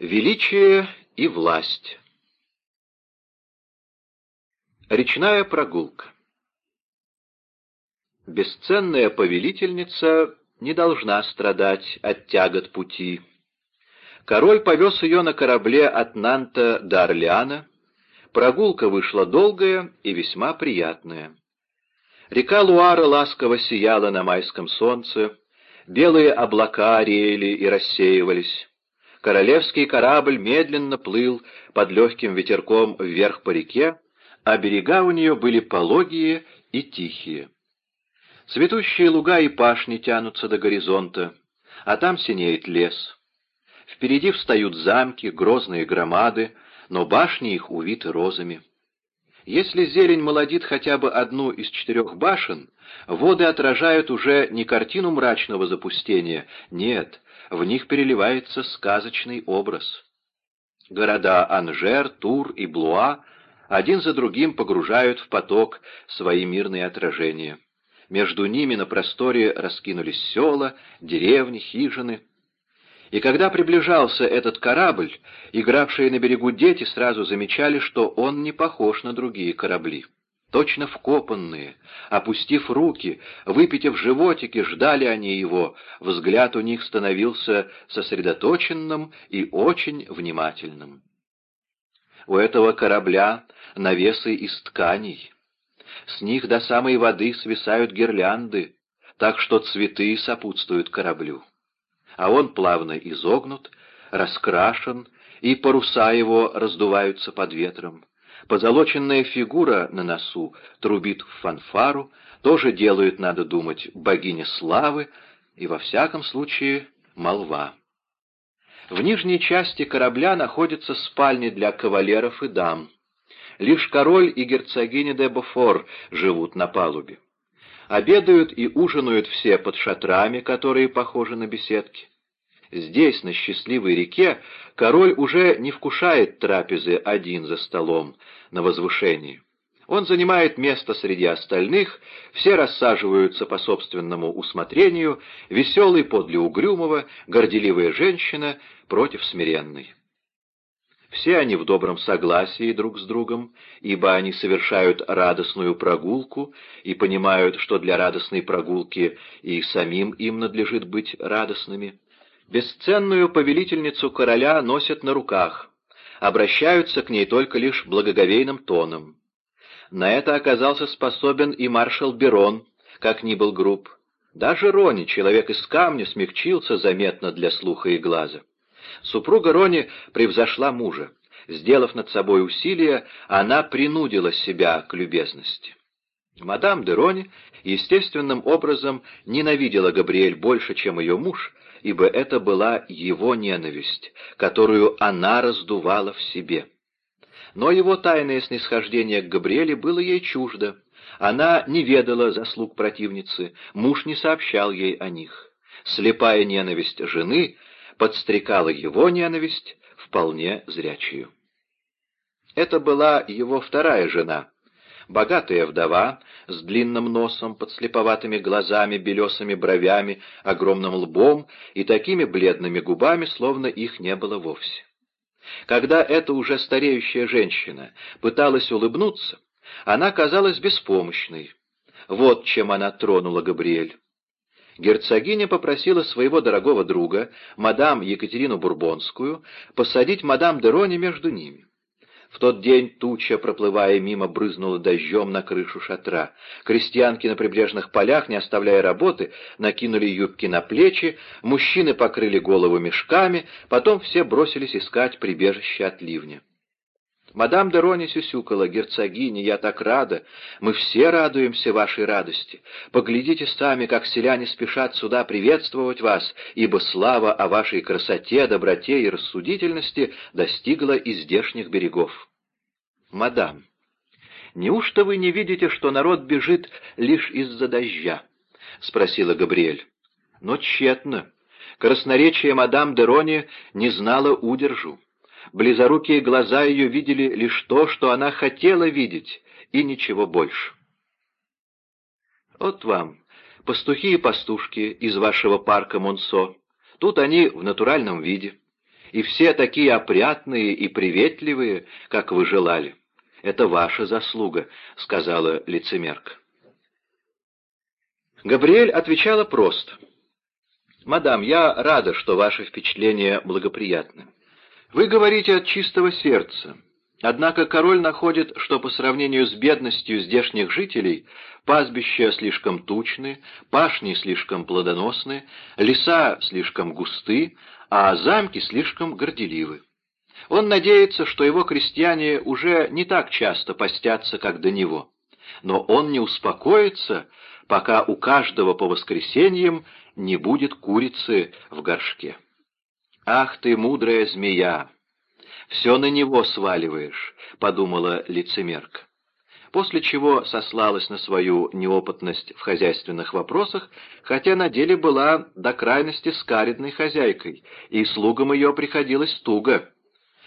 Величие и власть Речная прогулка Бесценная повелительница не должна страдать от тягот пути. Король повез ее на корабле от Нанта до Орлеана. Прогулка вышла долгая и весьма приятная. Река Луара ласково сияла на майском солнце, белые облака реяли и рассеивались. Королевский корабль медленно плыл под легким ветерком вверх по реке, а берега у нее были пологие и тихие. Цветущие луга и пашни тянутся до горизонта, а там синеет лес. Впереди встают замки, грозные громады, но башни их увиты розами. Если зелень молодит хотя бы одну из четырех башен, воды отражают уже не картину мрачного запустения, нет, в них переливается сказочный образ. Города Анжер, Тур и Блуа один за другим погружают в поток свои мирные отражения. Между ними на просторе раскинулись села, деревни, хижины. И когда приближался этот корабль, игравшие на берегу дети сразу замечали, что он не похож на другие корабли точно вкопанные, опустив руки, выпитив животики, ждали они его, взгляд у них становился сосредоточенным и очень внимательным. У этого корабля навесы из тканей. С них до самой воды свисают гирлянды, так что цветы сопутствуют кораблю. А он плавно изогнут, раскрашен, и паруса его раздуваются под ветром. Позолоченная фигура на носу трубит в фанфару, тоже делают, надо думать, богиня славы и, во всяком случае, молва. В нижней части корабля находятся спальни для кавалеров и дам. Лишь король и герцогиня де Бофор живут на палубе. Обедают и ужинают все под шатрами, которые похожи на беседки. Здесь, на счастливой реке, король уже не вкушает трапезы один за столом на возвышении. Он занимает место среди остальных, все рассаживаются по собственному усмотрению, веселый подле угрюмого, горделивая женщина против смиренной. Все они в добром согласии друг с другом, ибо они совершают радостную прогулку и понимают, что для радостной прогулки и самим им надлежит быть радостными. Бесценную повелительницу короля носят на руках, обращаются к ней только лишь благоговейным тоном. На это оказался способен и маршал Берон, как ни был груб. Даже Рони, человек из камня, смягчился заметно для слуха и глаза. Супруга Рони превзошла мужа. Сделав над собой усилие, она принудила себя к любезности. Мадам де Рони естественным образом ненавидела Габриэль больше, чем ее муж, ибо это была его ненависть, которую она раздувала в себе. Но его тайное снисхождение к Габриэле было ей чуждо. Она не ведала заслуг противницы, муж не сообщал ей о них. Слепая ненависть жены подстрекала его ненависть, вполне зрячую. Это была его вторая жена, Богатая вдова с длинным носом, подслеповатыми глазами, белесыми бровями, огромным лбом и такими бледными губами, словно их не было вовсе. Когда эта уже стареющая женщина пыталась улыбнуться, она казалась беспомощной. Вот чем она тронула Габриэль. Герцогиня попросила своего дорогого друга, мадам Екатерину Бурбонскую, посадить мадам Дерони между ними. В тот день туча, проплывая мимо, брызнула дождем на крышу шатра. Крестьянки на прибрежных полях, не оставляя работы, накинули юбки на плечи, мужчины покрыли голову мешками, потом все бросились искать прибежище от ливня. Мадам де Рони сюсюкала, герцогиня, я так рада, мы все радуемся вашей радости. Поглядите сами, как селяне спешат сюда приветствовать вас, ибо слава о вашей красоте, доброте и рассудительности достигла и здешних берегов. Мадам, неужто вы не видите, что народ бежит лишь из-за дождя? — спросила Габриэль. Но тщетно. Красноречие мадам де Рони не знало удержу. Близорукие глаза ее видели лишь то, что она хотела видеть, и ничего больше. Вот вам, пастухи и пастушки из вашего парка Монсо. Тут они в натуральном виде. и все такие опрятные и приветливые, как вы желали. Это ваша заслуга», — сказала лицемерка. Габриэль отвечала просто. «Мадам, я рада, что ваши впечатления благоприятны. Вы говорите от чистого сердца. Однако король находит, что по сравнению с бедностью здешних жителей пастбища слишком тучны, пашни слишком плодоносны, леса слишком густы, а замки слишком горделивы. Он надеется, что его крестьяне уже не так часто постятся, как до него. Но он не успокоится, пока у каждого по воскресеньям не будет курицы в горшке. «Ах ты, мудрая змея! Все на него сваливаешь», — подумала лицемерка. После чего сослалась на свою неопытность в хозяйственных вопросах, хотя на деле была до крайности скаридной хозяйкой, и слугам ее приходилось туго.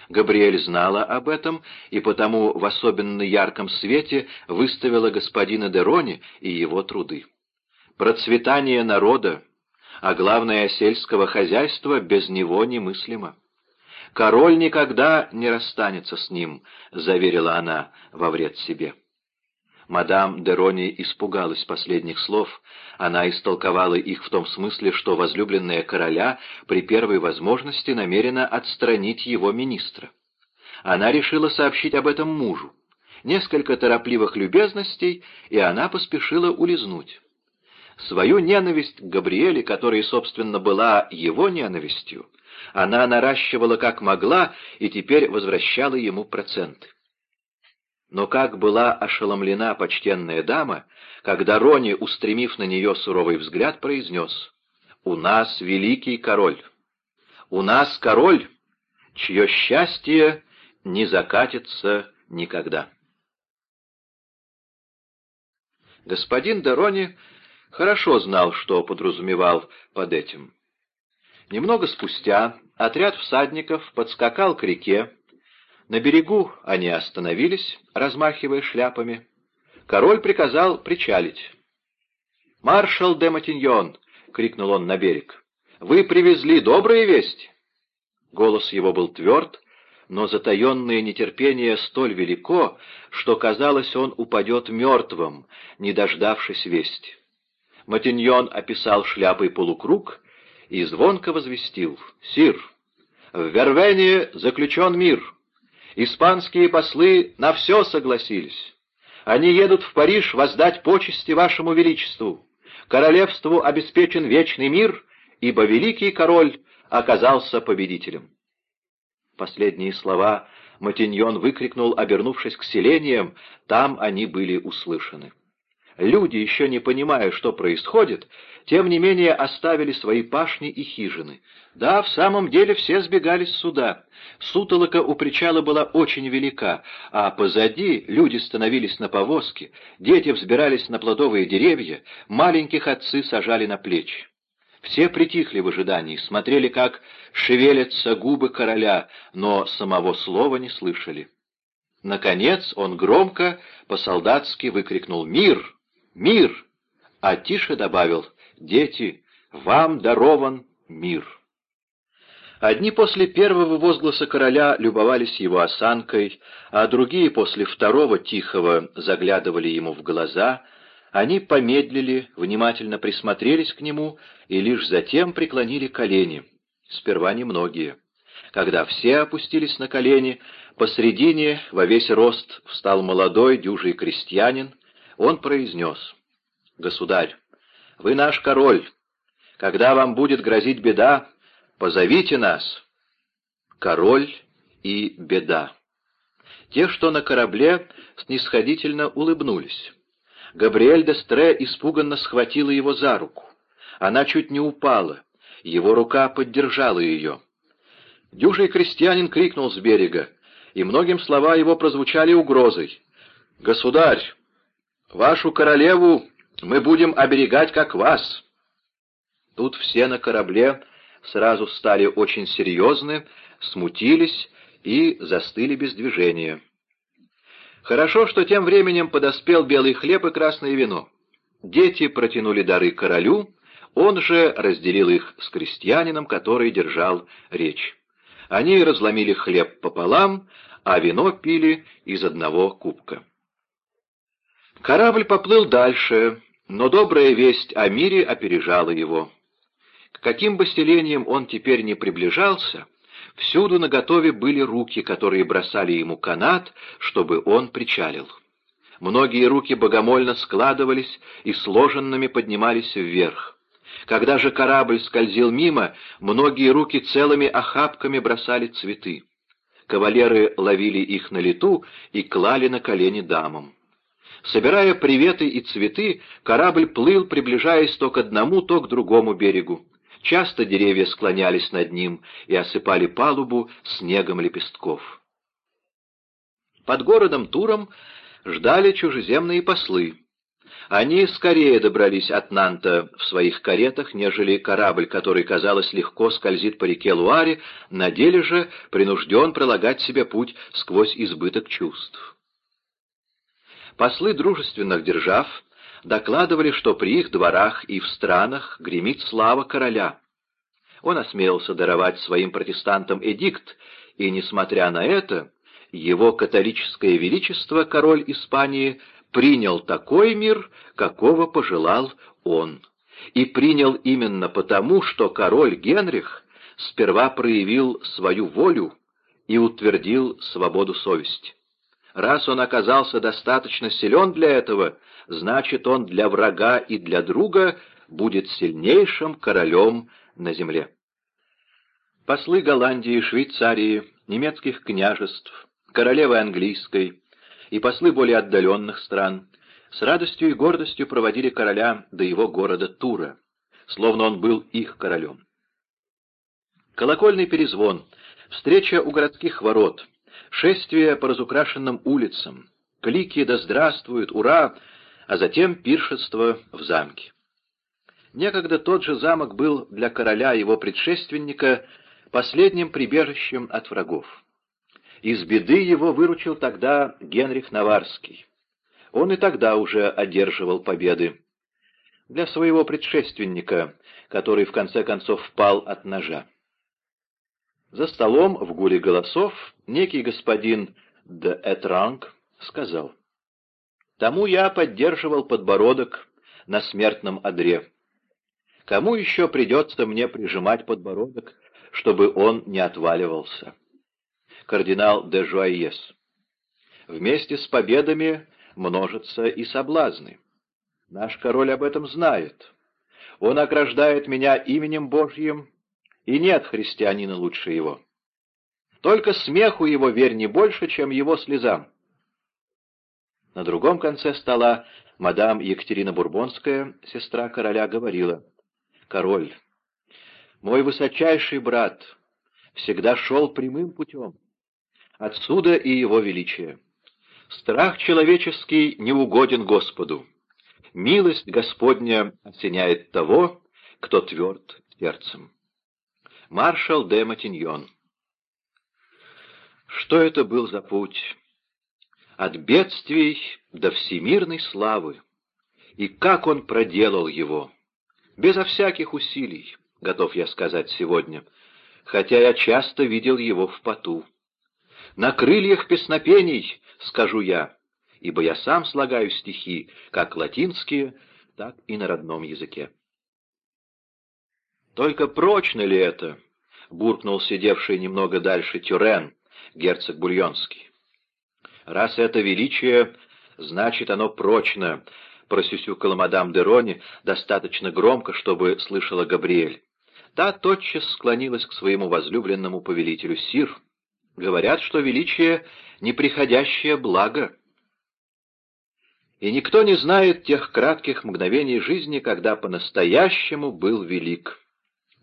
Габриэль знала об этом и потому в особенно ярком свете выставила господина Дерони и его труды. Процветание народа, а главное сельского хозяйства, без него немыслимо. «Король никогда не расстанется с ним», — заверила она во вред себе. Мадам де Рони испугалась последних слов. Она истолковала их в том смысле, что возлюбленная короля при первой возможности намерена отстранить его министра. Она решила сообщить об этом мужу. Несколько торопливых любезностей, и она поспешила улизнуть. Свою ненависть к Габриэле, которая, собственно, была его ненавистью, она наращивала как могла и теперь возвращала ему проценты. Но как была ошеломлена почтенная дама, когда Рони, устремив на нее суровый взгляд, произнес «У нас великий король! У нас король, чье счастье не закатится никогда!» Господин Дерони хорошо знал, что подразумевал под этим. Немного спустя отряд всадников подскакал к реке. На берегу они остановились, размахивая шляпами. Король приказал причалить. «Маршал де Матиньон!» — крикнул он на берег. «Вы привезли добрые вести!» Голос его был тверд, но затаенное нетерпение столь велико, что, казалось, он упадет мертвым, не дождавшись вести. Матиньон описал шляпой полукруг и звонко возвестил «Сир, в Вервене заключен мир. Испанские послы на все согласились. Они едут в Париж воздать почести вашему величеству. Королевству обеспечен вечный мир, ибо великий король оказался победителем». Последние слова Матиньон выкрикнул, обернувшись к селениям, там они были услышаны. Люди, еще не понимая, что происходит, тем не менее оставили свои пашни и хижины. Да, в самом деле все сбегались сюда. Сутолока у причала была очень велика, а позади люди становились на повозки, дети взбирались на плодовые деревья, маленьких отцы сажали на плечи. Все притихли в ожидании, смотрели, как шевелятся губы короля, но самого слова не слышали. Наконец он громко по-солдатски выкрикнул «Мир! Мир!» А тише добавил «Дети, вам дарован мир!» Одни после первого возгласа короля любовались его осанкой, а другие после второго тихого заглядывали ему в глаза. Они помедлили, внимательно присмотрелись к нему и лишь затем преклонили колени. Сперва немногие. Когда все опустились на колени, посредине во весь рост встал молодой дюжий крестьянин, он произнес, «Государь, вы наш король. Когда вам будет грозить беда, позовите нас». Король и беда. Те, что на корабле, снисходительно улыбнулись. Габриэль де Стре испуганно схватила его за руку. Она чуть не упала. Его рука поддержала ее. Дюжий крестьянин крикнул с берега, и многим слова его прозвучали угрозой. «Государь, Вашу королеву мы будем оберегать, как вас». Тут все на корабле сразу стали очень серьезны, смутились и застыли без движения. Хорошо, что тем временем подоспел белый хлеб и красное вино. Дети протянули дары королю, он же разделил их с крестьянином, который держал речь. Они разломили хлеб пополам, а вино пили из одного кубка. Корабль поплыл дальше, но добрая весть о мире опережала его. К каким бы селениям он теперь не приближался, всюду наготове были руки, которые бросали ему канат, чтобы он причалил. Многие руки богомольно складывались и сложенными поднимались вверх. Когда же корабль скользил мимо, многие руки целыми охапками бросали цветы. Кавалеры ловили их на лету и клали на колени дамам. Собирая приветы и цветы, корабль плыл, приближаясь то к одному, то к другому берегу. Часто деревья склонялись над ним и осыпали палубу снегом лепестков. Под городом Туром ждали чужеземные послы. Они скорее добрались от Нанта в своих каретах, нежели корабль, который, казалось, легко скользит по реке Луаре, на деле же принужден пролагать себе путь сквозь избыток чувств. Послы дружественных держав докладывали, что при их дворах и в странах гремит слава короля. Он осмелился даровать своим протестантам эдикт, и, несмотря на это, его католическое величество, король Испании, принял такой мир, какого пожелал он. И принял именно потому, что король Генрих сперва проявил свою волю и утвердил свободу совести. Раз он оказался достаточно силен для этого, значит, он для врага и для друга будет сильнейшим королем на земле. Послы Голландии, Швейцарии, немецких княжеств, королевы английской и послы более отдаленных стран с радостью и гордостью проводили короля до его города Тура, словно он был их королем. Колокольный перезвон, встреча у городских ворот, шествие по разукрашенным улицам, клики «Да здравствует! Ура!», а затем пиршество в замке. Некогда тот же замок был для короля его предшественника последним прибежищем от врагов. Из беды его выручил тогда Генрих Наварский. Он и тогда уже одерживал победы. Для своего предшественника, который в конце концов впал от ножа. За столом в гуле голосов некий господин де Этранг сказал, «Тому я поддерживал подбородок на смертном одре. Кому еще придется мне прижимать подбородок, чтобы он не отваливался?» кардинал де Жуайес. Вместе с победами множатся и соблазны. Наш король об этом знает. Он ограждает меня именем Божьим, и нет христианина лучше его. Только смеху его верь не больше, чем его слезам. На другом конце стола мадам Екатерина Бурбонская, сестра короля, говорила, «Король, мой высочайший брат, всегда шел прямым путем. Отсюда и его величие. Страх человеческий не угоден Господу. Милость Господня осеняет того, кто тверд сердцем. Маршал де Матиньон Что это был за путь? От бедствий до всемирной славы. И как он проделал его? Безо всяких усилий, готов я сказать сегодня, хотя я часто видел его в поту на крыльях песнопений, скажу я, ибо я сам слагаю стихи, как латинские, так и на родном языке. «Только прочно ли это?» — буркнул сидевший немного дальше Тюрен, герцог Бульонский. «Раз это величие, значит оно прочно», — просюсюкала мадам де Рони достаточно громко, чтобы слышала Габриэль. Та тотчас склонилась к своему возлюбленному повелителю Сир, Говорят, что величие — неприходящее благо. И никто не знает тех кратких мгновений жизни, когда по-настоящему был велик, —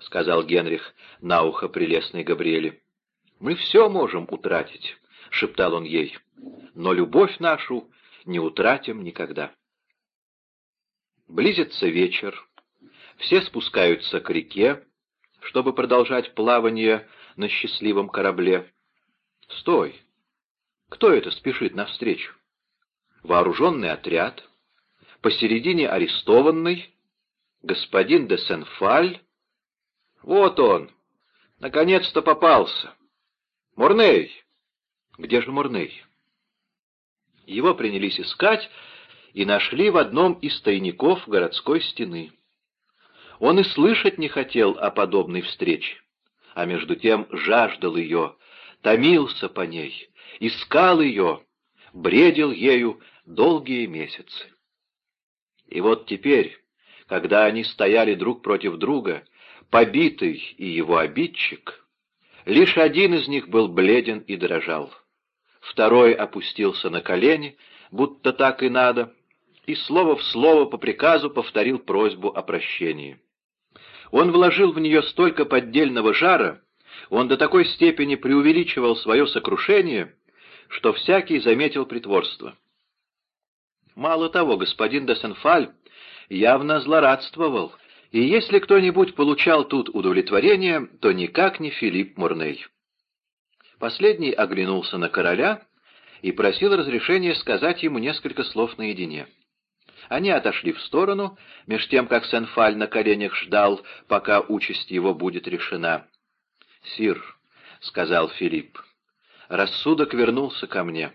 сказал Генрих на ухо прелестной Габриэле. «Мы все можем утратить», — шептал он ей, — «но любовь нашу не утратим никогда». Близится вечер, все спускаются к реке, чтобы продолжать плавание на счастливом корабле. Стой! Кто это спешит навстречу? Вооруженный отряд, посередине арестованный, господин де Сенфаль. Вот он, наконец-то попался. Мурней! Где же Мурней? Его принялись искать и нашли в одном из тайников городской стены. Он и слышать не хотел о подобной встрече, а между тем жаждал ее, томился по ней, искал ее, бредил ею долгие месяцы. И вот теперь, когда они стояли друг против друга, побитый и его обидчик, лишь один из них был бледен и дрожал. Второй опустился на колени, будто так и надо, и слово в слово по приказу повторил просьбу о прощении. Он вложил в нее столько поддельного жара, он до такой степени преувеличивал свое сокрушение, что всякий заметил притворство. Мало того, господин де Сенфаль явно злорадствовал, и если кто-нибудь получал тут удовлетворение, то никак не Филипп Мурней. Последний оглянулся на короля и просил разрешения сказать ему несколько слов наедине. Они отошли в сторону, меж тем, как Сен-Фаль на коленях ждал, пока участь его будет решена. «Сир», — сказал Филипп, — «рассудок вернулся ко мне.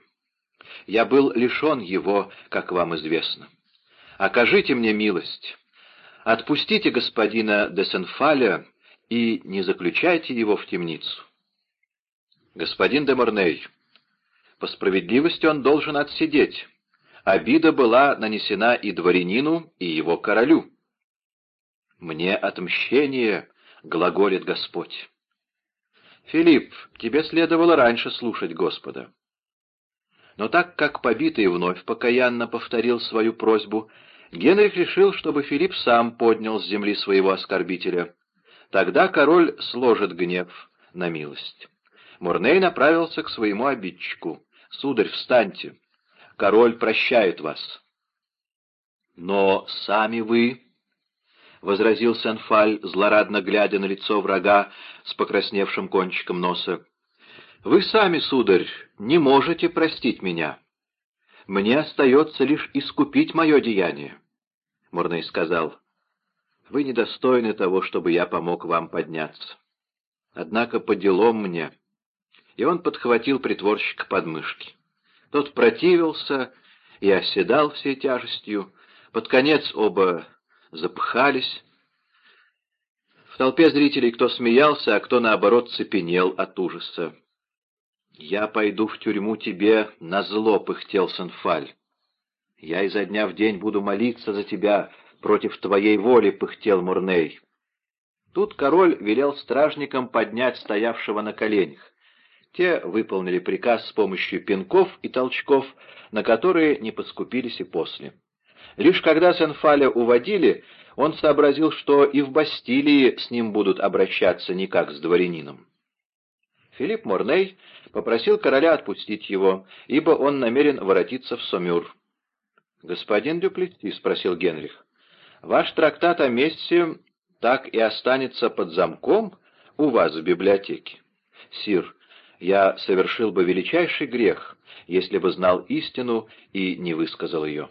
Я был лишен его, как вам известно. Окажите мне милость. Отпустите господина де Сен-Фаля и не заключайте его в темницу. Господин де Морней, по справедливости он должен отсидеть. Обида была нанесена и дворянину, и его королю. «Мне отмщение», — глаголит Господь. «Филипп, тебе следовало раньше слушать Господа». Но так как побитый вновь покаянно повторил свою просьбу, Генрих решил, чтобы Филипп сам поднял с земли своего оскорбителя. Тогда король сложит гнев на милость. Мурней направился к своему обидчику. «Сударь, встаньте. Король прощает вас». «Но сами вы...» — возразил Сен-Фаль, злорадно глядя на лицо врага с покрасневшим кончиком носа. «Вы сами, сударь, не можете простить меня. Мне остается лишь искупить мое деяние». Мурней сказал, «Вы недостойны того, чтобы я помог вам подняться. Однако по делам мне и он подхватил притворщика под мышки. Тот противился и оседал всей тяжестью. Под конец оба запыхались. В толпе зрителей кто смеялся, а кто, наоборот, цепенел от ужаса. «Я пойду в тюрьму тебе на зло», — пыхтел Санфаль. «Я изо дня в день буду молиться за тебя против твоей воли», — пыхтел Мурней. Тут король велел стражникам поднять стоявшего на коленях. Те выполнили приказ с помощью пинков и толчков, на которые не поскупились и после. Лишь когда Сен-Фаля уводили, он сообразил, что и в Бастилии с ним будут обращаться не как с дворянином. Филипп Морней попросил короля отпустить его, ибо он намерен воротиться в Сомюр. «Господин Дюплети», — спросил Генрих, — «ваш трактат о месте так и останется под замком у вас в библиотеке?» «Сир, я совершил бы величайший грех, если бы знал истину и не высказал ее».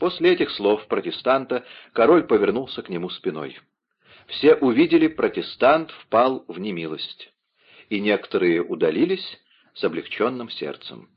После этих слов протестанта король повернулся к нему спиной. Все увидели, протестант впал в немилость, и некоторые удалились с облегченным сердцем.